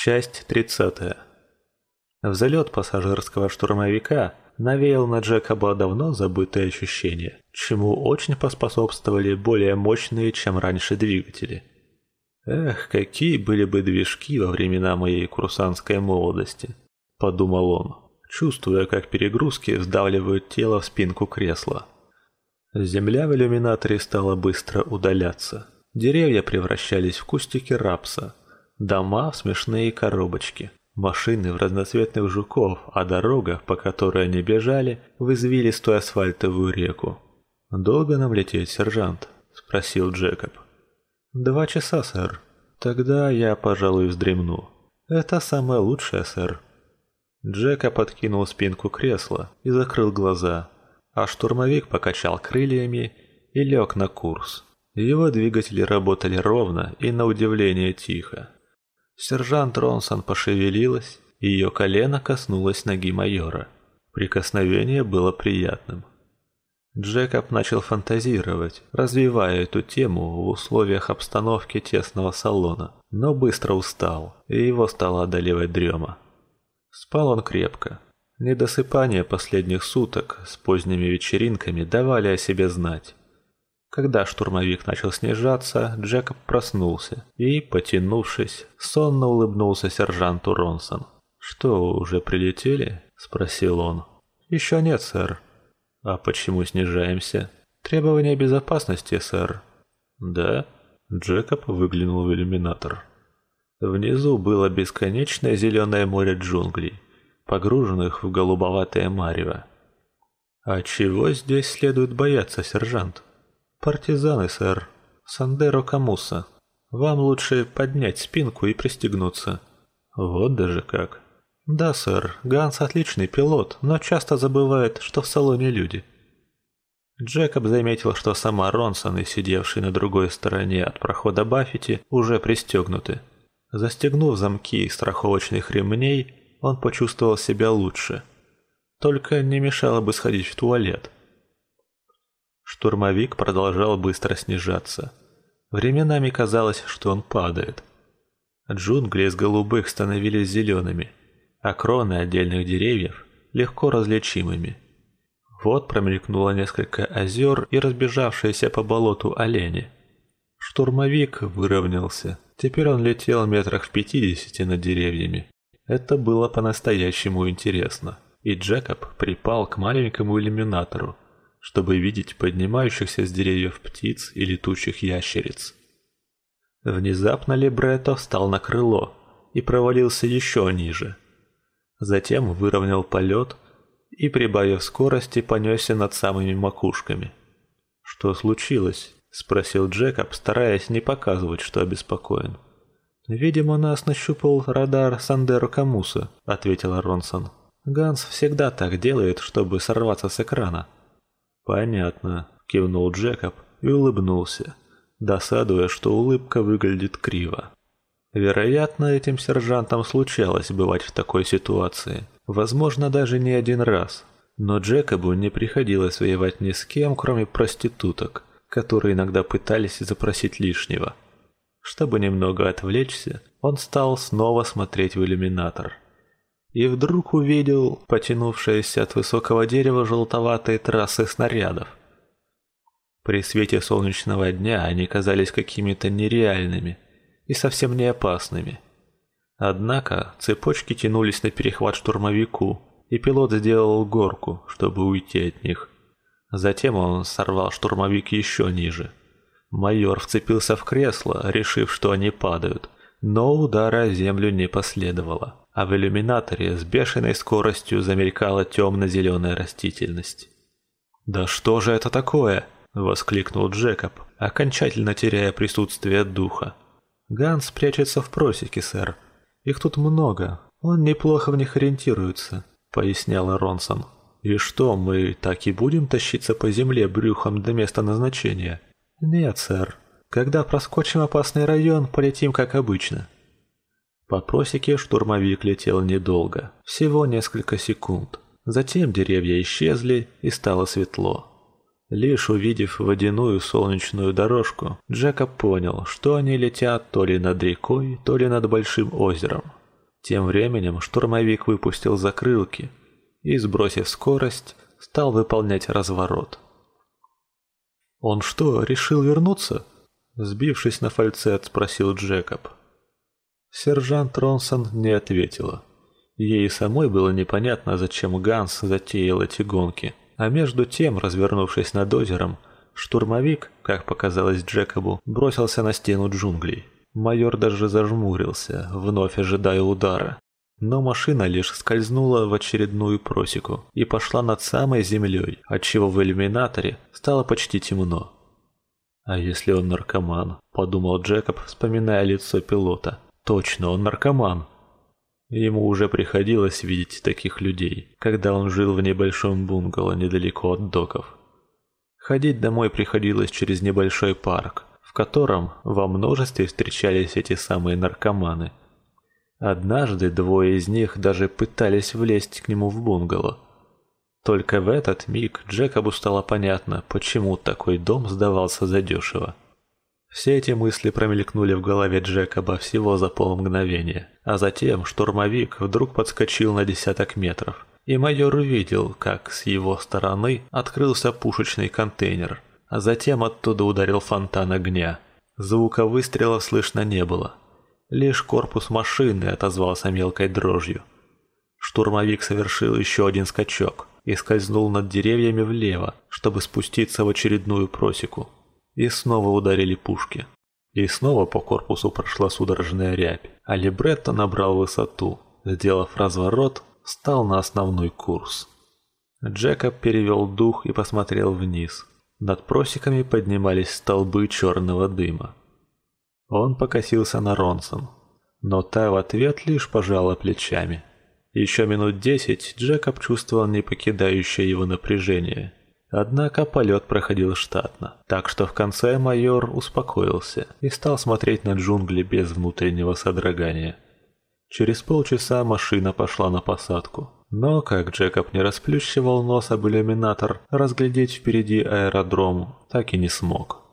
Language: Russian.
Часть 30. Взлет пассажирского штурмовика навеял на Джекоба давно забытые ощущения, чему очень поспособствовали более мощные, чем раньше двигатели. «Эх, какие были бы движки во времена моей курсантской молодости», – подумал он, чувствуя, как перегрузки сдавливают тело в спинку кресла. Земля в иллюминаторе стала быстро удаляться. Деревья превращались в кустики рапса, дома в смешные коробочки, машины в разноцветных жуков, а дорога, по которой они бежали, в извилистую асфальтовую реку. «Долго нам лететь, сержант?» – спросил Джекоб. «Два часа, сэр. Тогда я, пожалуй, вздремну. Это самое лучшее, сэр». Джекоб подкинул спинку кресла и закрыл глаза, а штурмовик покачал крыльями и лег на курс. Его двигатели работали ровно и на удивление тихо. Сержант Ронсон пошевелилась, и ее колено коснулось ноги майора. Прикосновение было приятным. Джекоб начал фантазировать, развивая эту тему в условиях обстановки тесного салона, но быстро устал, и его стала одолевать дрема. Спал он крепко, Недосыпание последних суток с поздними вечеринками давали о себе знать. Когда штурмовик начал снижаться, Джекоб проснулся и, потянувшись, сонно улыбнулся сержанту Ронсон. «Что, уже прилетели?» – спросил он. «Еще нет, сэр». «А почему снижаемся?» «Требования безопасности, сэр». «Да?» Джекоб выглянул в иллюминатор. Внизу было бесконечное зеленое море джунглей погруженных в голубоватое марево. «А чего здесь следует бояться, сержант?» «Партизаны, сэр. Сандеро Камуса. Вам лучше поднять спинку и пристегнуться». «Вот даже как». «Да, сэр. Ганс отличный пилот, но часто забывает, что в салоне люди». Джекоб заметил, что сама Ронсон и сидевший на другой стороне от прохода Баффити уже пристегнуты. Застегнув замки страховочных ремней, он почувствовал себя лучше. Только не мешало бы сходить в туалет. Штурмовик продолжал быстро снижаться. Временами казалось, что он падает. Джунгли из голубых становились зелеными, а кроны отдельных деревьев легко различимыми. Вот промелькнуло несколько озер и разбежавшиеся по болоту олени. Штурмовик выровнялся. Теперь он летел метрах в пятидесяти над деревьями. Это было по-настоящему интересно, и Джекоб припал к маленькому иллюминатору, чтобы видеть поднимающихся с деревьев птиц и летучих ящериц. Внезапно Лебретто встал на крыло и провалился еще ниже. Затем выровнял полет и, прибавив скорости, понесся над самыми макушками. «Что случилось?» – спросил Джекоб, стараясь не показывать, что обеспокоен. «Видимо, нас нащупал радар Сандеро Камуса», — ответила Ронсон. «Ганс всегда так делает, чтобы сорваться с экрана». «Понятно», — кивнул Джекоб и улыбнулся, досадуя, что улыбка выглядит криво. Вероятно, этим сержантам случалось бывать в такой ситуации. Возможно, даже не один раз. Но Джекобу не приходилось воевать ни с кем, кроме проституток, которые иногда пытались запросить лишнего. Чтобы немного отвлечься, он стал снова смотреть в иллюминатор. И вдруг увидел потянувшиеся от высокого дерева желтоватые трассы снарядов. При свете солнечного дня они казались какими-то нереальными и совсем не опасными. Однако цепочки тянулись на перехват штурмовику, и пилот сделал горку, чтобы уйти от них. Затем он сорвал штурмовик еще ниже – Майор вцепился в кресло, решив, что они падают, но удара о землю не последовало, а в иллюминаторе с бешеной скоростью замелькала темно-зеленая растительность. «Да что же это такое?» – воскликнул Джекоб, окончательно теряя присутствие духа. «Ганс прячется в просеке, сэр. Их тут много, он неплохо в них ориентируется», – поясняла Ронсон. «И что, мы так и будем тащиться по земле брюхом до места назначения?» «Нет, сэр. Когда проскочим опасный район, полетим как обычно». По просеке штурмовик летел недолго, всего несколько секунд. Затем деревья исчезли и стало светло. Лишь увидев водяную солнечную дорожку, Джекоб понял, что они летят то ли над рекой, то ли над большим озером. Тем временем штурмовик выпустил закрылки и, сбросив скорость, стал выполнять разворот. «Он что, решил вернуться?» Сбившись на фальцет, спросил Джекоб. Сержант Ронсон не ответила. Ей самой было непонятно, зачем Ганс затеял эти гонки. А между тем, развернувшись над озером, штурмовик, как показалось Джекобу, бросился на стену джунглей. Майор даже зажмурился, вновь ожидая удара. Но машина лишь скользнула в очередную просеку и пошла над самой землей, отчего в иллюминаторе стало почти темно. «А если он наркоман?» – подумал Джекоб, вспоминая лицо пилота. «Точно, он наркоман!» Ему уже приходилось видеть таких людей, когда он жил в небольшом бунгало недалеко от доков. Ходить домой приходилось через небольшой парк, в котором во множестве встречались эти самые наркоманы. Однажды двое из них даже пытались влезть к нему в бунгало – только в этот миг Джекобу стало понятно, почему такой дом сдавался задешево. Все эти мысли промелькнули в голове Джекоба всего за полмгновения, а затем штурмовик вдруг подскочил на десяток метров, и майор увидел, как с его стороны открылся пушечный контейнер, а затем оттуда ударил фонтан огня. Звука выстрелов слышно не было. Лишь корпус машины отозвался мелкой дрожью. Штурмовик совершил еще один скачок, и скользнул над деревьями влево, чтобы спуститься в очередную просеку. И снова ударили пушки. И снова по корпусу прошла судорожная рябь, а Либретто набрал высоту, сделав разворот, встал на основной курс. Джекоб перевел дух и посмотрел вниз. Над просеками поднимались столбы черного дыма. Он покосился на Ронсон, но та в ответ лишь пожала плечами. Еще минут десять Джекоб чувствовал не покидающее его напряжение. Однако полет проходил штатно, так что в конце майор успокоился и стал смотреть на джунгли без внутреннего содрогания. Через полчаса машина пошла на посадку. Но, как Джекоб не расплющивал нос об иллюминатор, разглядеть впереди аэродром так и не смог.